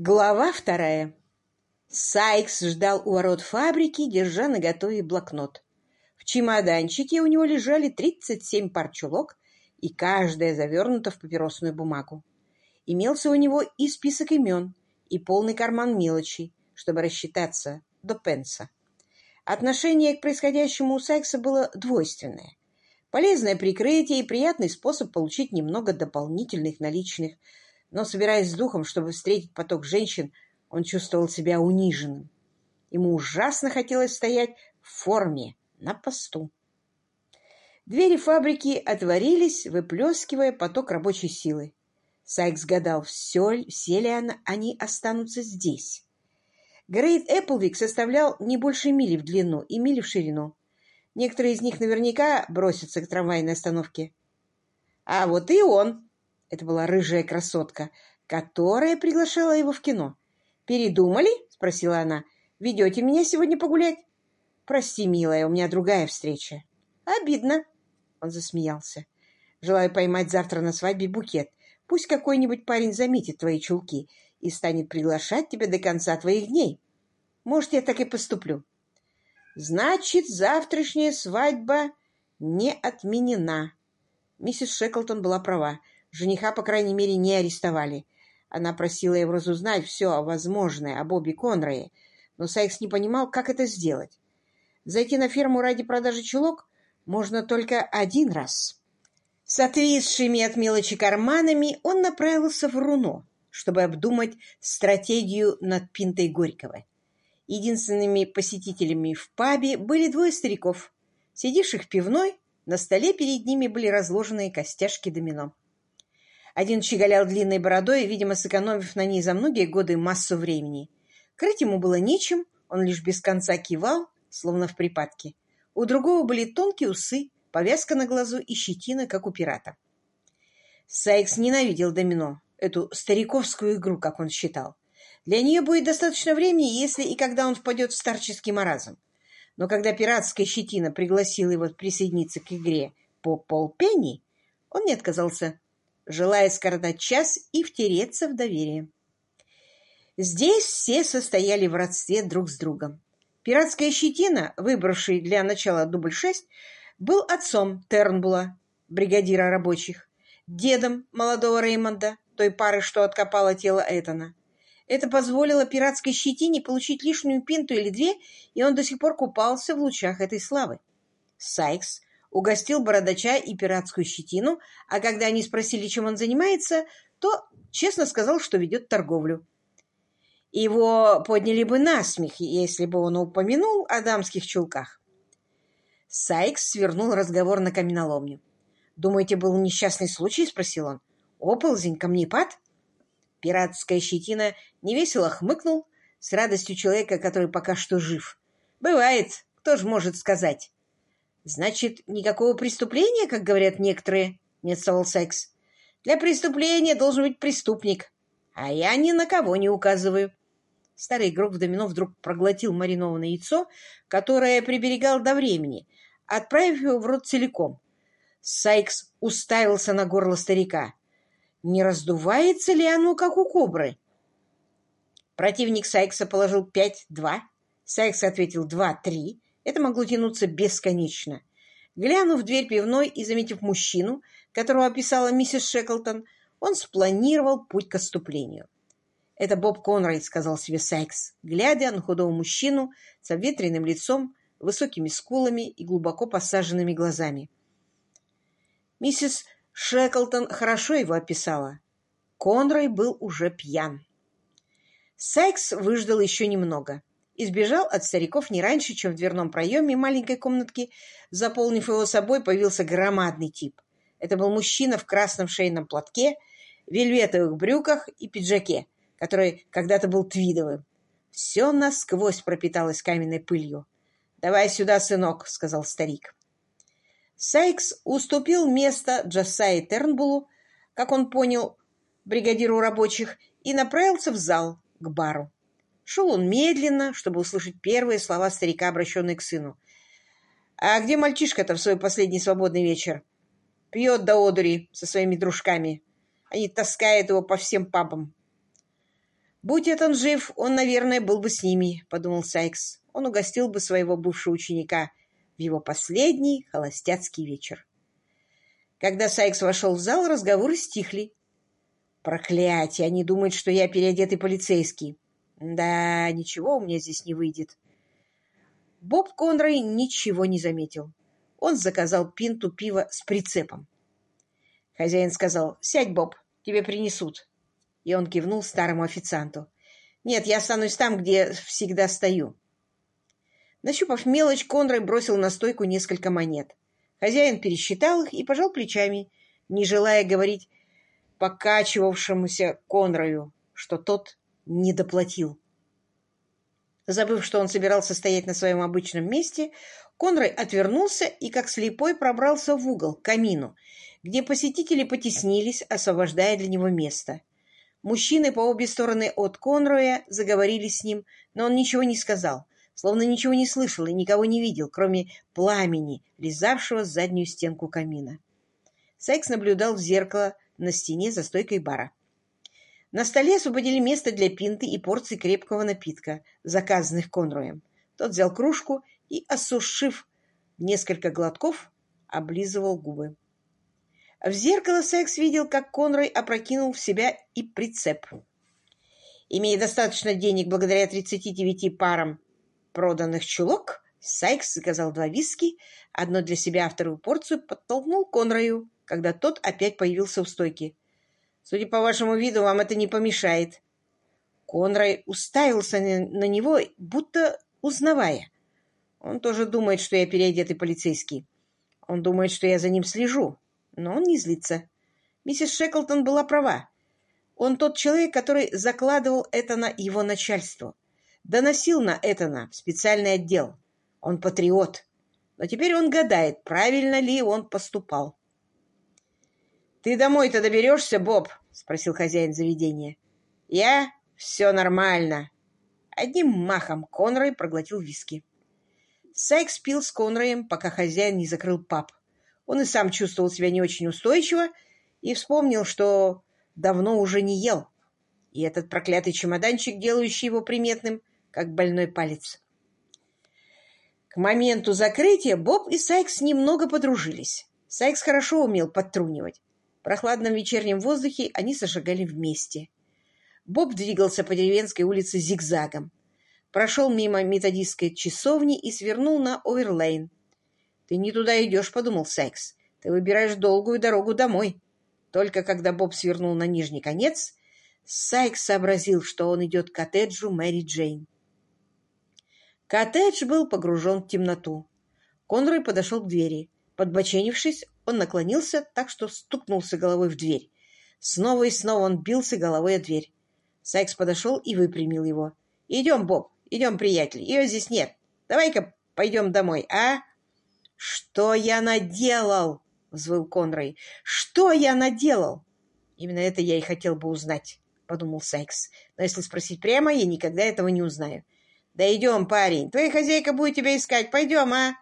Глава вторая. Сайкс ждал у ворот фабрики, держа наготове блокнот. В чемоданчике у него лежали 37 пар чулок, и каждая завернута в папиросную бумагу. Имелся у него и список имен, и полный карман мелочей, чтобы рассчитаться до пенса. Отношение к происходящему у Сайкса было двойственное. Полезное прикрытие и приятный способ получить немного дополнительных наличных – но, собираясь с духом, чтобы встретить поток женщин, он чувствовал себя униженным. Ему ужасно хотелось стоять в форме, на посту. Двери фабрики отворились, выплескивая поток рабочей силы. Сайкс гадал, все, все ли они останутся здесь. Грейт Эпплвик составлял не больше мили в длину и мили в ширину. Некоторые из них наверняка бросятся к трамвайной остановке. А вот и он, это была рыжая красотка, которая приглашала его в кино. «Передумали?» — спросила она. «Ведете меня сегодня погулять?» «Прости, милая, у меня другая встреча». «Обидно», — он засмеялся. «Желаю поймать завтра на свадьбе букет. Пусть какой-нибудь парень заметит твои чулки и станет приглашать тебя до конца твоих дней. Может, я так и поступлю». «Значит, завтрашняя свадьба не отменена». Миссис Шеклтон была права. Жениха, по крайней мере, не арестовали. Она просила его разузнать все возможное о Бобби Конрое, но Сайкс не понимал, как это сделать. Зайти на ферму ради продажи чулок можно только один раз. С отвисшими от мелочи карманами он направился в Руно, чтобы обдумать стратегию над пинтой Горького. Единственными посетителями в пабе были двое стариков. Сидевших в пивной, на столе перед ними были разложены костяшки домино. Один щеголял длинной бородой, видимо, сэкономив на ней за многие годы массу времени. Крыть ему было нечем, он лишь без конца кивал, словно в припадке. У другого были тонкие усы, повязка на глазу и щетина, как у пирата. Сайкс ненавидел домино, эту стариковскую игру, как он считал. Для нее будет достаточно времени, если и когда он впадет в старческий маразм. Но когда пиратская щетина пригласила его присоединиться к игре по полпенни, он не отказался желая скоротать час и втереться в доверие. Здесь все состояли в родстве друг с другом. Пиратская щетина, выбравший для начала дубль 6, был отцом Тернбула, бригадира рабочих, дедом молодого Реймонда, той пары, что откопала тело Этана. Это позволило пиратской щетине получить лишнюю пинту или две, и он до сих пор купался в лучах этой славы. Сайкс угостил бородача и пиратскую щетину, а когда они спросили, чем он занимается, то честно сказал, что ведет торговлю. Его подняли бы на смех, если бы он упомянул о дамских чулках. Сайкс свернул разговор на каменоломню. «Думаете, был несчастный случай?» — спросил он. «Оползень, камнепад?» Пиратская щетина невесело хмыкнул с радостью человека, который пока что жив. «Бывает, кто же может сказать?» Значит, никакого преступления, как говорят некоторые, не отставал Секс. Для преступления должен быть преступник, а я ни на кого не указываю. Старый игрок в домино вдруг проглотил маринованное яйцо, которое приберегал до времени, отправив его в рот целиком. Сайкс уставился на горло старика. Не раздувается ли оно, как у кобры? Противник Сайкса положил пять-два. Сайкс ответил два-три. Это могло тянуться бесконечно. Глянув в дверь пивной и заметив мужчину, которого описала миссис Шеклтон, он спланировал путь к отступлению. «Это Боб Конрайт», — сказал себе Сайкс, глядя на худого мужчину с обветренным лицом, высокими скулами и глубоко посаженными глазами. Миссис Шеклтон хорошо его описала. Конрой был уже пьян. Сайкс выждал еще немного и сбежал от стариков не раньше, чем в дверном проеме маленькой комнатки, заполнив его собой, появился громадный тип. Это был мужчина в красном шейном платке, вельветовых брюках и пиджаке, который когда-то был твидовым. Все насквозь пропиталось каменной пылью. «Давай сюда, сынок», — сказал старик. Сайкс уступил место Джасае Тернбулу, как он понял, бригадиру рабочих, и направился в зал, к бару. Шел он медленно, чтобы услышать первые слова старика, обращенные к сыну. «А где мальчишка-то в свой последний свободный вечер?» «Пьет до одури со своими дружками. Они таскают его по всем пабам». «Будь этот жив, он, наверное, был бы с ними», — подумал Сайкс. «Он угостил бы своего бывшего ученика в его последний холостяцкий вечер». Когда Сайкс вошел в зал, разговоры стихли. «Проклятие! Они думают, что я переодетый полицейский. Да, ничего у меня здесь не выйдет». Боб Конрой ничего не заметил. Он заказал пинту пива с прицепом. Хозяин сказал, «Сядь, Боб, тебе принесут». И он кивнул старому официанту. «Нет, я останусь там, где всегда стою». Нащупав мелочь, Конрой бросил на стойку несколько монет. Хозяин пересчитал их и пожал плечами, не желая говорить покачивавшемуся Конрою, что тот не доплатил. Забыв, что он собирался стоять на своем обычном месте, Конрой отвернулся и, как слепой, пробрался в угол, к камину, где посетители потеснились, освобождая для него место. Мужчины по обе стороны от Конроя заговорили с ним, но он ничего не сказал, словно ничего не слышал и никого не видел, кроме пламени, лизавшего заднюю стенку камина. Сайкс наблюдал в зеркало на стене за стойкой бара. На столе освободили место для пинты и порции крепкого напитка, заказанных Конроем. Тот взял кружку и, осушив несколько глотков, облизывал губы. В зеркало Секс видел, как Конрой опрокинул в себя и прицеп. Имея достаточно денег благодаря 39 парам проданных чулок, Сайкс заказал два виски, одно для себя, а вторую порцию подтолкнул Конрою, когда тот опять появился у стойки. «Судя по вашему виду, вам это не помешает». Конрой уставился на него, будто узнавая. Он тоже думает, что я переодетый полицейский. Он думает, что я за ним слежу но он не злится. Миссис Шеклтон была права. Он тот человек, который закладывал это на его начальство. Доносил на это на специальный отдел. Он патриот. Но теперь он гадает, правильно ли он поступал. «Ты домой-то доберешься, Боб?» — спросил хозяин заведения. «Я? Все нормально». Одним махом Конрой проглотил виски. Сайкс пил с Конроем, пока хозяин не закрыл паб. Он и сам чувствовал себя не очень устойчиво и вспомнил, что давно уже не ел. И этот проклятый чемоданчик, делающий его приметным, как больной палец. К моменту закрытия Боб и Сайкс немного подружились. Сайкс хорошо умел подтрунивать. В прохладном вечернем воздухе они зашагали вместе. Боб двигался по деревенской улице зигзагом. Прошел мимо методистской часовни и свернул на Оверлейн, «Ты не туда идешь», — подумал Сайкс. «Ты выбираешь долгую дорогу домой». Только когда Боб свернул на нижний конец, Сайкс сообразил, что он идет к коттеджу Мэри Джейн. Коттедж был погружен в темноту. Конрой подошел к двери. Подбоченившись, он наклонился так, что стукнулся головой в дверь. Снова и снова он бился головой о дверь. Сайкс подошел и выпрямил его. «Идем, Боб, идем, приятель, ее здесь нет. Давай-ка пойдем домой, а?» «Что я наделал?» — взвыл Конрой. «Что я наделал?» «Именно это я и хотел бы узнать», — подумал Сайкс. «Но если спросить прямо, я никогда этого не узнаю». «Да идем, парень, твоя хозяйка будет тебя искать. Пойдем, а?»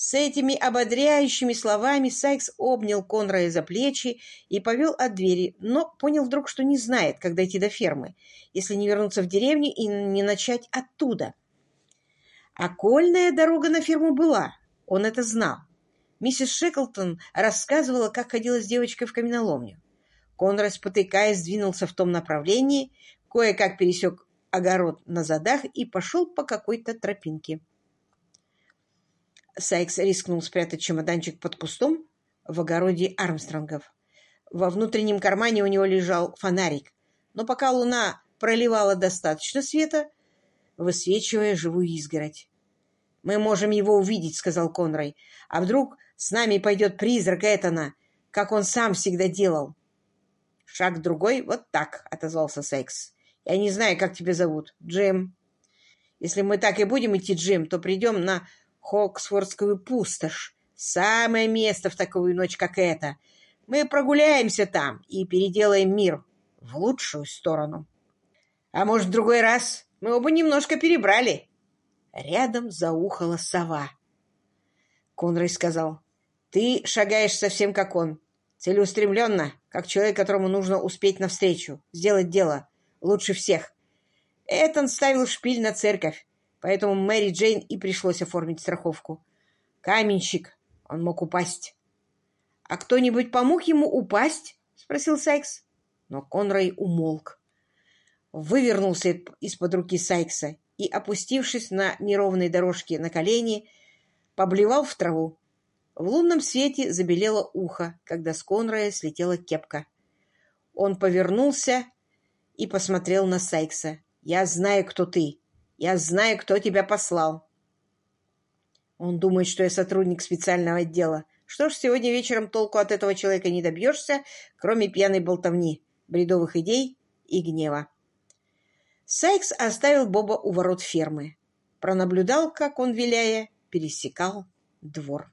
С этими ободряющими словами Сайкс обнял Конрая за плечи и повел от двери, но понял вдруг, что не знает, как дойти до фермы, если не вернуться в деревню и не начать оттуда. Окольная дорога на ферму была, он это знал. Миссис Шеклтон рассказывала, как ходила с девочкой в каменоломню. Конрад, спотыкаясь, двинулся в том направлении, кое-как пересек огород на задах и пошел по какой-то тропинке. Сайкс рискнул спрятать чемоданчик под кустом в огороде Армстронгов. Во внутреннем кармане у него лежал фонарик, но пока луна проливала достаточно света, высвечивая живую изгородь. «Мы можем его увидеть», — сказал Конрой. «А вдруг с нами пойдет призрак Этана, как он сам всегда делал?» «Шаг другой, вот так», — отозвался Секс. «Я не знаю, как тебя зовут. Джим». «Если мы так и будем идти, Джим, то придем на Хоксфордскую пустошь. Самое место в такую ночь, как эта. Мы прогуляемся там и переделаем мир в лучшую сторону. А может, в другой раз мы оба немножко перебрали». Рядом заухала сова. Конрай сказал, «Ты шагаешь совсем как он, целеустремленно, как человек, которому нужно успеть навстречу, сделать дело. лучше всех. Этон ставил шпиль на церковь, поэтому Мэри Джейн и пришлось оформить страховку. Каменщик, он мог упасть. — А кто-нибудь помог ему упасть? — спросил Сайкс. Но Конрой умолк. Вывернулся из-под руки Сайкса и, опустившись на неровной дорожке на колени, поблевал в траву. В лунном свете забелело ухо, когда с Конроя слетела кепка. Он повернулся и посмотрел на Сайкса. «Я знаю, кто ты. Я знаю, кто тебя послал». Он думает, что я сотрудник специального отдела. Что ж, сегодня вечером толку от этого человека не добьешься, кроме пьяной болтовни, бредовых идей и гнева. Сайкс оставил Боба у ворот фермы. Пронаблюдал, как он, виляя, пересекал двор.